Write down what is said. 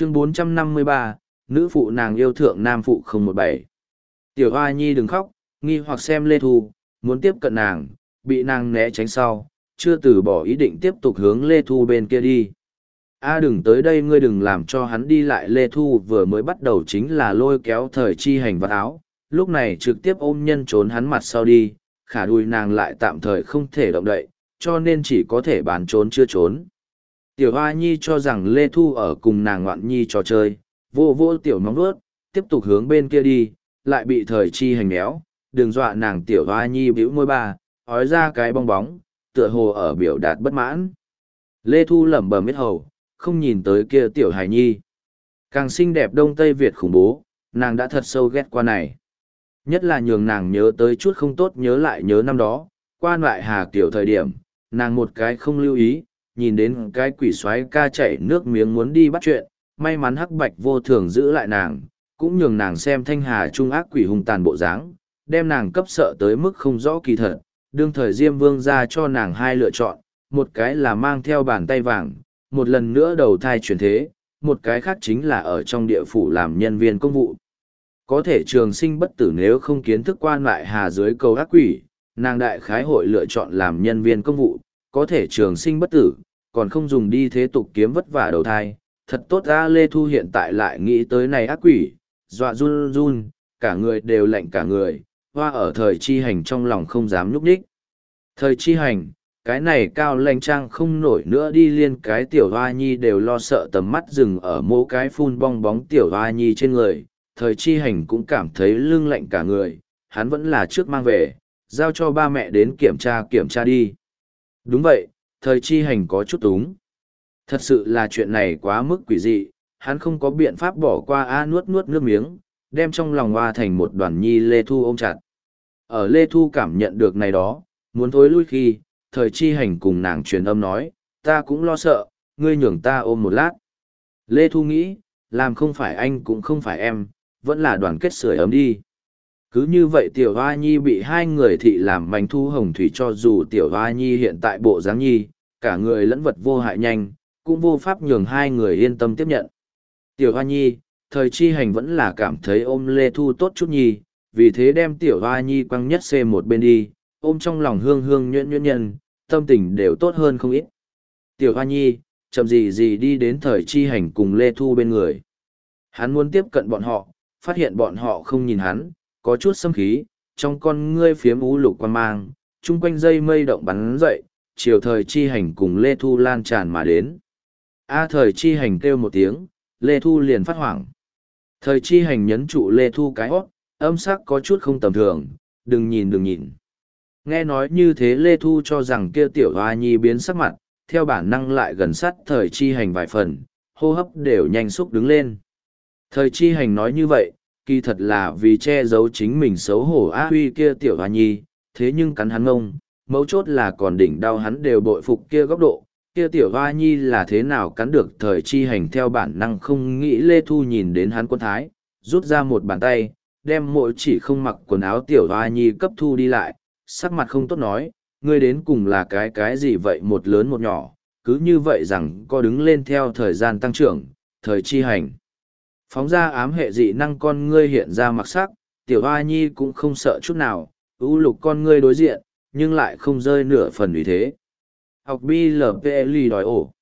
chương 453, nữ phụ nàng yêu thượng nam phụ 017. Tiểu Hoa Nhi đừng khóc, nghi hoặc xem Lê Thu, muốn tiếp cận nàng, bị nàng né tránh sau, chưa từ bỏ ý định tiếp tục hướng Lê Thu bên kia đi. A đừng tới đây ngươi đừng làm cho hắn đi lại Lê Thu vừa mới bắt đầu chính là lôi kéo thời chi hành vật áo, lúc này trực tiếp ôm nhân trốn hắn mặt sau đi, khả đùi nàng lại tạm thời không thể động đậy, cho nên chỉ có thể bán trốn chưa trốn. Tiểu Hoa Nhi cho rằng Lê Thu ở cùng nàng ngoạn nhi trò chơi, vô vô tiểu móng vuốt, tiếp tục hướng bên kia đi, lại bị thời chi hành méo, đừng dọa nàng tiểu Hoa Nhi bĩu môi ba, ói ra cái bong bóng, tựa hồ ở biểu đạt bất mãn. Lê Thu lẩm bẩm biết hầu, không nhìn tới kia tiểu hài nhi. Càng xinh đẹp đông Tây Việt khủng bố, nàng đã thật sâu ghét qua này. Nhất là nhường nàng nhớ tới chút không tốt nhớ lại nhớ năm đó, qua lại hà kiểu thời điểm, nàng một cái không lưu ý, nhìn đến cái quỷ xoáy ca chảy nước miếng muốn đi bắt chuyện, may mắn hắc bạch vô thường giữ lại nàng, cũng nhường nàng xem thanh hà trung ác quỷ hung tàn bộ dáng, đem nàng cấp sợ tới mức không rõ kỳ thật, đương thời Diêm Vương ra cho nàng hai lựa chọn, một cái là mang theo bàn tay vàng, một lần nữa đầu thai chuyển thế, một cái khác chính là ở trong địa phủ làm nhân viên công vụ. Có thể trường sinh bất tử nếu không kiến thức quan lại hà dưới cầu ác quỷ, nàng đại khái hội lựa chọn làm nhân viên công vụ, có thể trường sinh bất tử, còn không dùng đi thế tục kiếm vất vả đầu thai. Thật tốt ra Lê Thu hiện tại lại nghĩ tới này ác quỷ, dọa run run, cả người đều lạnh cả người, hoa ở thời chi hành trong lòng không dám nhúc nhích. Thời chi hành, cái này cao lanh trang không nổi nữa đi liên cái tiểu hoa nhi đều lo sợ tầm mắt dừng ở mỗi cái phun bong bóng tiểu hoa nhi trên người. Thời chi hành cũng cảm thấy lưng lạnh cả người, hắn vẫn là trước mang về, giao cho ba mẹ đến kiểm tra kiểm tra đi. Đúng vậy, thời chi hành có chút túng. Thật sự là chuyện này quá mức quỷ dị, hắn không có biện pháp bỏ qua a nuốt nuốt nước miếng, đem trong lòng hoa thành một đoàn nhi Lê Thu ôm chặt. Ở Lê Thu cảm nhận được này đó, muốn thối lui khi, thời chi hành cùng nàng truyền âm nói, ta cũng lo sợ, ngươi nhường ta ôm một lát. Lê Thu nghĩ, làm không phải anh cũng không phải em, vẫn là đoàn kết sưởi ấm đi. Cứ như vậy tiểu hoa nhi bị hai người thị làm mảnh thu hồng thủy cho dù tiểu hoa nhi hiện tại bộ dáng nhi, cả người lẫn vật vô hại nhanh, cũng vô pháp nhường hai người yên tâm tiếp nhận. Tiểu hoa nhi, thời chi hành vẫn là cảm thấy ôm lê thu tốt chút nhi, vì thế đem tiểu hoa nhi quăng nhất xê một bên đi, ôm trong lòng hương hương nhuyễn nhuyễn nhân, tâm tình đều tốt hơn không ít. Tiểu hoa nhi, chậm gì gì đi đến thời chi hành cùng lê thu bên người. Hắn muốn tiếp cận bọn họ, phát hiện bọn họ không nhìn hắn, có chút xâm khí, trong con ngươi phiếm ú lục quan mang, chung quanh dây mây động bắn dậy, chiều thời chi hành cùng Lê Thu lan tràn mà đến. A à, thời chi hành kêu một tiếng, Lê Thu liền phát hoảng. Thời chi hành nhấn trụ Lê Thu cái hót, âm sắc có chút không tầm thường, đừng nhìn đừng nhìn. Nghe nói như thế Lê Thu cho rằng kia tiểu hoa nhi biến sắc mặt, theo bản năng lại gần sát thời chi hành vài phần, hô hấp đều nhanh xúc đứng lên. Thời chi hành nói như vậy, kỳ thật là vì che giấu chính mình xấu hổ á huy kia tiểu hoa nhi, thế nhưng cắn hắn ngông, mấu chốt là còn đỉnh đau hắn đều bội phục kia góc độ, kia tiểu hoa nhi là thế nào cắn được thời chi hành theo bản năng không nghĩ Lê Thu nhìn đến hắn quân thái, rút ra một bàn tay, đem mỗi chỉ không mặc quần áo tiểu hoa nhi cấp thu đi lại, sắc mặt không tốt nói, ngươi đến cùng là cái cái gì vậy một lớn một nhỏ, cứ như vậy rằng có đứng lên theo thời gian tăng trưởng, thời chi hành phóng ra ám hệ dị năng con ngươi hiện ra mặc sắc, tiểu hoa nhi cũng không sợ chút nào, ưu lục con ngươi đối diện, nhưng lại không rơi nửa phần vì thế. Học BLPL đòi ổ.